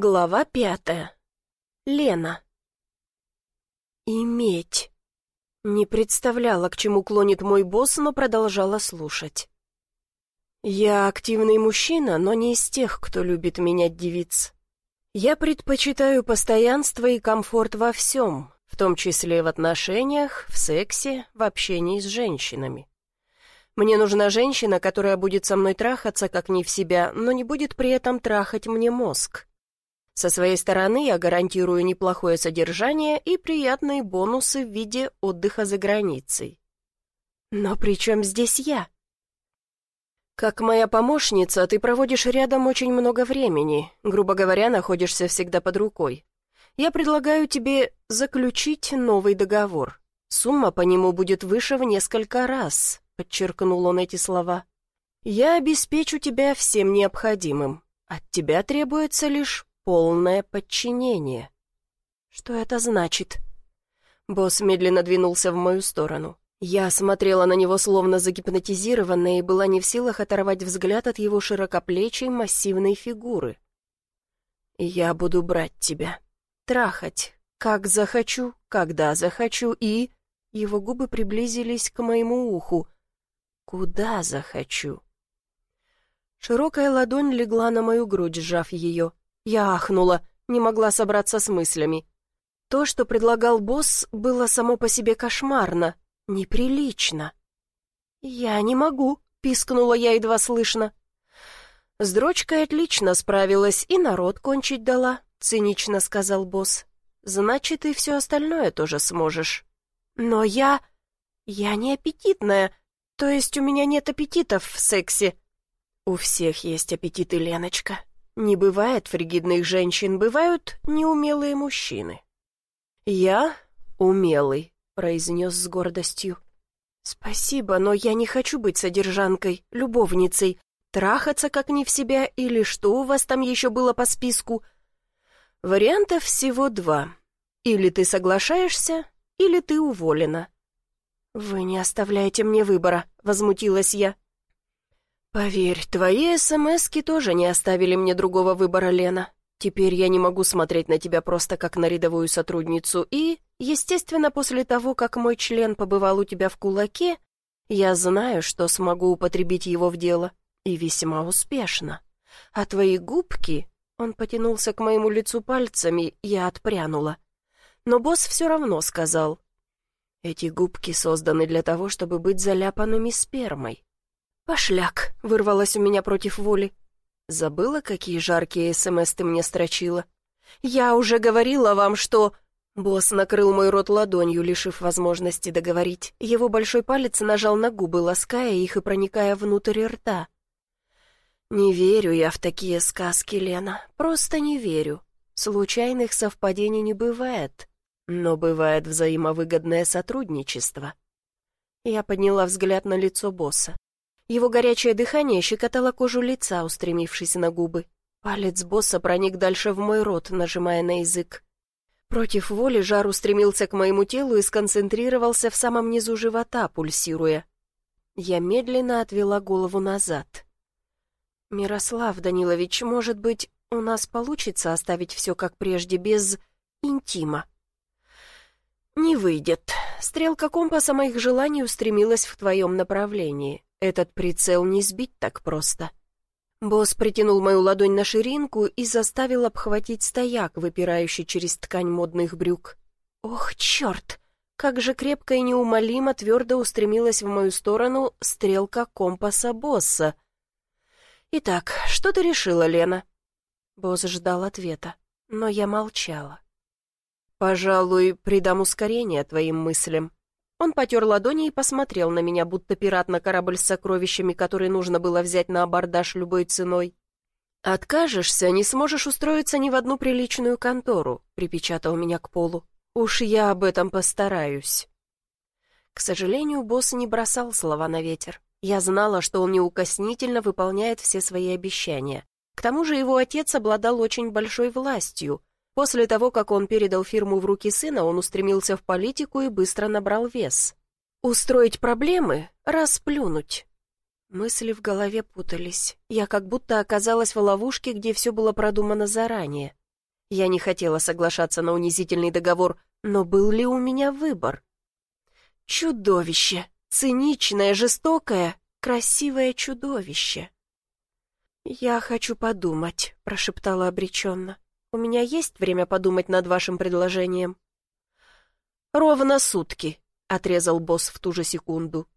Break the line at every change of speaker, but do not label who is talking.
Глава пятая. Лена. Иметь. Не представляла, к чему клонит мой босс, но продолжала слушать. Я активный мужчина, но не из тех, кто любит менять девиц. Я предпочитаю постоянство и комфорт во всем, в том числе в отношениях, в сексе, в общении с женщинами. Мне нужна женщина, которая будет со мной трахаться, как не в себя, но не будет при этом трахать мне мозг. Со своей стороны я гарантирую неплохое содержание и приятные бонусы в виде отдыха за границей. Но при чем здесь я? Как моя помощница, ты проводишь рядом очень много времени, грубо говоря, находишься всегда под рукой. Я предлагаю тебе заключить новый договор. Сумма по нему будет выше в несколько раз, подчеркнул он эти слова. Я обеспечу тебя всем необходимым. От тебя требуется лишь полное подчинение. Что это значит? Босс медленно двинулся в мою сторону. Я смотрела на него словно загипнотизированная и была не в силах оторвать взгляд от его широкоплечей массивной фигуры. «Я буду брать тебя, трахать, как захочу, когда захочу и...» Его губы приблизились к моему уху. «Куда захочу?» Широкая ладонь легла на мою грудь, сжав ее. Я ахнула, не могла собраться с мыслями. То, что предлагал босс, было само по себе кошмарно, неприлично. «Я не могу», — пискнула я едва слышно. «С дрочкой отлично справилась и народ кончить дала», — цинично сказал босс. «Значит, и все остальное тоже сможешь». «Но я... я не аппетитная, то есть у меня нет аппетитов в сексе». «У всех есть аппетиты, Леночка», не бывает фригидных женщин, бывают неумелые мужчины. «Я умелый», — произнес с гордостью. «Спасибо, но я не хочу быть содержанкой, любовницей, трахаться как не в себя или что у вас там еще было по списку. Вариантов всего два. Или ты соглашаешься, или ты уволена». «Вы не оставляете мне выбора», — возмутилась я. «Поверь, твои СМСки тоже не оставили мне другого выбора, Лена. Теперь я не могу смотреть на тебя просто как на рядовую сотрудницу, и, естественно, после того, как мой член побывал у тебя в кулаке, я знаю, что смогу употребить его в дело, и весьма успешно. А твои губки...» Он потянулся к моему лицу пальцами, я отпрянула. Но босс все равно сказал. «Эти губки созданы для того, чтобы быть заляпанными спермой. «Пошляк!» — вырвалось у меня против воли. «Забыла, какие жаркие СМС ты мне строчила?» «Я уже говорила вам, что...» Босс накрыл мой рот ладонью, лишив возможности договорить. Его большой палец нажал на губы, лаская их и проникая внутрь рта. «Не верю я в такие сказки, Лена. Просто не верю. Случайных совпадений не бывает. Но бывает взаимовыгодное сотрудничество». Я подняла взгляд на лицо босса. Его горячее дыхание щекотало кожу лица, устремившись на губы. Палец босса проник дальше в мой рот, нажимая на язык. Против воли жар устремился к моему телу и сконцентрировался в самом низу живота, пульсируя. Я медленно отвела голову назад. «Мирослав Данилович, может быть, у нас получится оставить все как прежде, без интима?» «Не выйдет. Стрелка компаса моих желаний устремилась в твоем направлении. Этот прицел не сбить так просто. Босс притянул мою ладонь на ширинку и заставил обхватить стояк, выпирающий через ткань модных брюк. Ох, черт! Как же крепко и неумолимо твердо устремилась в мою сторону стрелка компаса босса. «Итак, что ты решила, Лена?» Босс ждал ответа, но я молчала. «Пожалуй, придам ускорение твоим мыслям. Он потер ладони и посмотрел на меня, будто пират на корабль с сокровищами, который нужно было взять на абордаж любой ценой. «Откажешься, не сможешь устроиться ни в одну приличную контору», — припечатал меня к полу. «Уж я об этом постараюсь». К сожалению, босс не бросал слова на ветер. Я знала, что он неукоснительно выполняет все свои обещания. К тому же его отец обладал очень большой властью, После того, как он передал фирму в руки сына, он устремился в политику и быстро набрал вес. Устроить проблемы, расплюнуть. Мысли в голове путались. Я как будто оказалась в ловушке, где все было продумано заранее. Я не хотела соглашаться на унизительный договор, но был ли у меня выбор? Чудовище! Циничное, жестокое, красивое чудовище. «Я хочу подумать», — прошептала обреченно. «У меня есть время подумать над вашим предложением?» «Ровно сутки», — отрезал босс в ту же секунду.